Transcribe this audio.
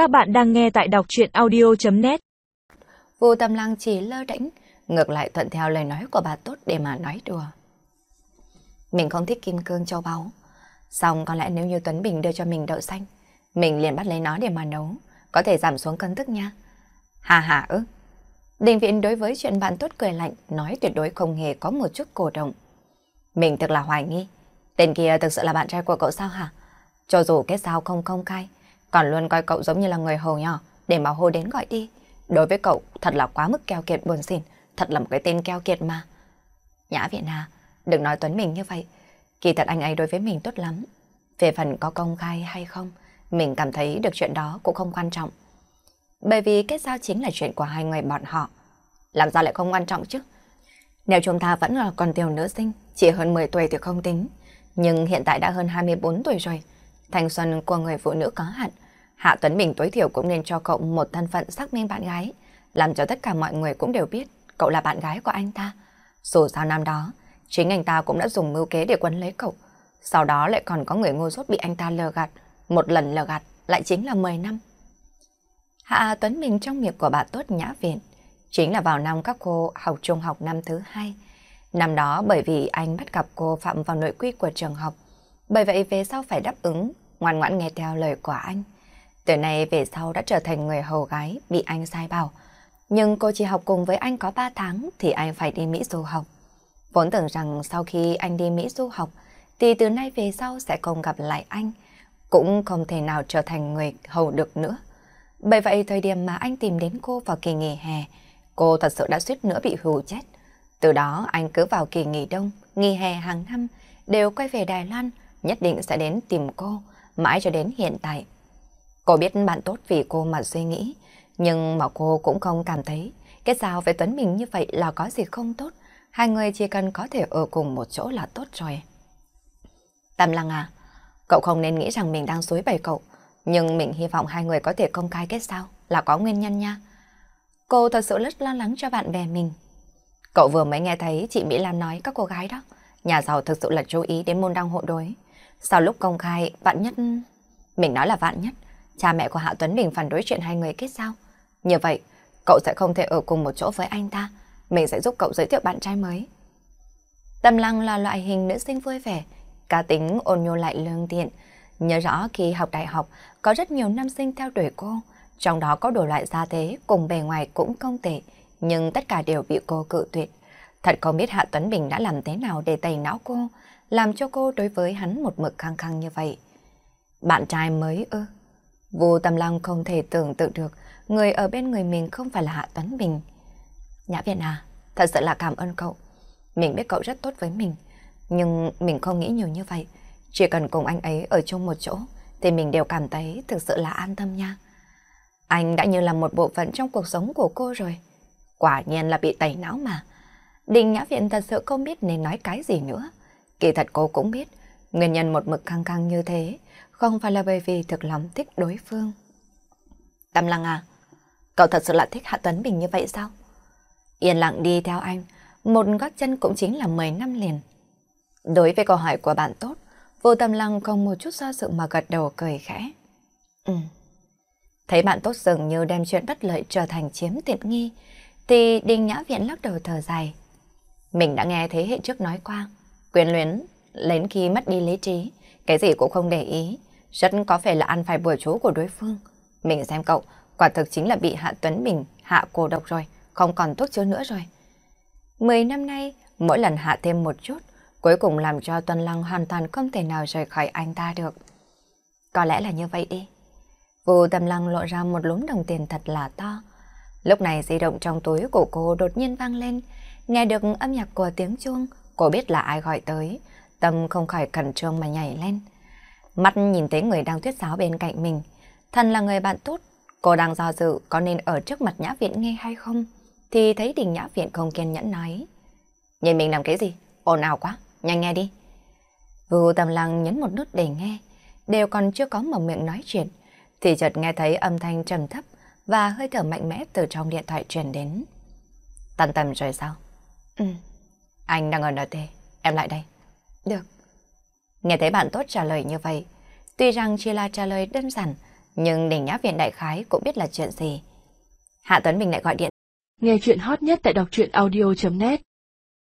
Các bạn đang nghe tại đọc chuyện audio.net Vô tâm lăng chỉ lơ đễnh, ngược lại thuận theo lời nói của bà tốt để mà nói đùa. Mình không thích kim cương châu báu. Xong có lẽ nếu như Tuấn Bình đưa cho mình đậu xanh, mình liền bắt lấy nó để mà nấu, có thể giảm xuống cân thức nha. Hà hà ư. Đình viện đối với chuyện bạn tốt cười lạnh, nói tuyệt đối không hề có một chút cổ động. Mình thực là hoài nghi. Tên kia thực sự là bạn trai của cậu sao hả? Cho dù kết giao không công khai, còn luôn coi cậu giống như là người hầu nhỏ để mà hô đến gọi đi. Đối với cậu thật là quá mức keo kiệt buồn xỉn, thật là một cái tên keo kiệt mà. Nhã Viện Hà, đừng nói Tuấn mình như vậy. Kỳ thật anh ấy đối với mình tốt lắm. Về phần có công khai hay không, mình cảm thấy được chuyện đó cũng không quan trọng. Bởi vì kết giao chính là chuyện của hai người bọn họ. Làm sao lại không quan trọng chứ? Nếu chúng ta vẫn là còn tiểu nữ sinh, chỉ hơn 10 tuổi thì không tính. Nhưng hiện tại đã hơn 24 tuổi rồi. Thanh xuân của người phụ nữ có hạn. Hạ Tuấn Bình tối thiểu cũng nên cho cậu một thân phận xác minh bạn gái. Làm cho tất cả mọi người cũng đều biết cậu là bạn gái của anh ta. Dù sao năm đó, chính anh ta cũng đã dùng mưu kế để quấn lấy cậu. Sau đó lại còn có người ngu dốt bị anh ta lừa gạt. Một lần lừa gạt lại chính là 10 năm. Hạ Tuấn Bình trong miệng của bà tốt nhã viện. Chính là vào năm các cô học trung học năm thứ hai. Năm đó bởi vì anh bắt gặp cô phạm vào nội quy của trường học. Bởi vậy về sau phải đáp ứng, ngoan ngoãn nghe theo lời của anh. Từ nay về sau đã trở thành người hầu gái bị anh sai bảo. Nhưng cô chỉ học cùng với anh có 3 tháng thì anh phải đi Mỹ du học. Vốn tưởng rằng sau khi anh đi Mỹ du học thì từ nay về sau sẽ không gặp lại anh. Cũng không thể nào trở thành người hầu được nữa. Bởi vậy thời điểm mà anh tìm đến cô vào kỳ nghỉ hè, cô thật sự đã suýt nữa bị hù chết. Từ đó anh cứ vào kỳ nghỉ đông, nghỉ hè hàng năm, đều quay về Đài Loan, nhất định sẽ đến tìm cô, mãi cho đến hiện tại. Cô biết bạn tốt vì cô mà suy nghĩ, nhưng mà cô cũng không cảm thấy kết giao với Tuấn mình như vậy là có gì không tốt. Hai người chỉ cần có thể ở cùng một chỗ là tốt rồi. Tâm Lăng à, cậu không nên nghĩ rằng mình đang suối bày cậu, nhưng mình hy vọng hai người có thể công khai kết giao là có nguyên nhân nha. Cô thật sự rất lo lắng cho bạn bè mình. Cậu vừa mới nghe thấy chị Mỹ Lan nói các cô gái đó, nhà giàu thực sự là chú ý đến môn đăng hộ đối. Sau lúc công khai, vạn nhất... Mình nói là vạn nhất, cha mẹ của Hạ Tuấn Bình phản đối chuyện hai người kết giao. Như vậy, cậu sẽ không thể ở cùng một chỗ với anh ta. Mình sẽ giúp cậu giới thiệu bạn trai mới. Tâm Lăng là loại hình nữ sinh vui vẻ, cá tính ôn nhu lại lương thiện. Nhớ rõ khi học đại học, có rất nhiều nam sinh theo đuổi cô, trong đó có đủ loại gia thế cùng bề ngoài cũng không tệ, nhưng tất cả đều bị cô cự tuyệt. Thật không biết Hạ Tuấn Bình đã làm thế nào để tẩy não cô, làm cho cô đối với hắn một mực khăng khăng như vậy. Bạn trai mới ư? Vô Tâm Lăng không thể tưởng tượng được người ở bên người mình không phải là Hạ Tuấn Bình. Nhã Viện à, thật sự là cảm ơn cậu. Mình biết cậu rất tốt với mình, nhưng mình không nghĩ nhiều như vậy. Chỉ cần cùng anh ấy ở chung một chỗ, thì mình đều cảm thấy thực sự là an tâm nha. Anh đã như là một bộ phận trong cuộc sống của cô rồi. Quả nhiên là bị tẩy não mà. Đình Nhã Viện thật sự không biết nên nói cái gì nữa. Kỳ thật cô cũng biết, nguyên nhân một mực căng căng như thế, không phải là bởi vì thực lòng thích đối phương. Tâm Lăng à, cậu thật sự là thích Hạ Tuấn Bình như vậy sao? Yên lặng đi theo anh, một gót chân cũng chính là 10 năm liền. Đối với câu hỏi của bạn tốt, vô tâm lăng không một chút do sự mà gật đầu cười khẽ. Ừ. Thấy bạn tốt dường như đem chuyện bất lợi trở thành chiếm tiện nghi, thì Đinh Nhã Viện lắc đầu thở dài. Mình đã nghe thế hệ trước nói qua, quyền luyến, đến khi mất đi lý trí, cái gì cũng không để ý, rất có phải là ăn phải bữa chú của đối phương. Mình xem cậu, quả thực chính là bị Hạ Tuấn Bình hạ cổ độc rồi, không còn thuốc chữa nữa rồi. Mười năm nay, mỗi lần hạ thêm một chút, cuối cùng làm cho Tuân Lăng hoàn toàn không thể nào rời khỏi anh ta được. Có lẽ là như vậy đi. Vô tâm lăng lộ ra một lúm đồng tiền thật là to. Lúc này di động trong túi của cô đột nhiên vang lên, nghe được âm nhạc của tiếng chuông, cô biết là ai gọi tới, tâm không khỏi cẩn trương mà nhảy lên. Mắt nhìn thấy người đang thuyết giáo bên cạnh mình, thần là người bạn tốt, cô đang do dự có nên ở trước mặt nhã viện nghe hay không, thì thấy đình nhã viện không kiên nhẫn nói. Nhìn mình làm cái gì? Ồn ào quá, nhanh nghe đi. Vu Tâm Lăng nhấn một nút để nghe, đều còn chưa có mở miệng nói chuyện, thì chợt nghe thấy âm thanh trầm thấp và hơi thở mạnh mẽ từ trong điện thoại truyền đến. Tần tầm rồi sao? Ừ. Anh đang ở NT, em lại đây. Được. Nghe thấy bạn tốt trả lời như vậy, tuy rằng chỉ là trả lời đơn giản, nhưng Đình Nhã Viện đại khái cũng biết là chuyện gì. Hạ Tuấn Bình lại gọi điện. Nghe chuyện hot nhất tại đọc truyện audio.net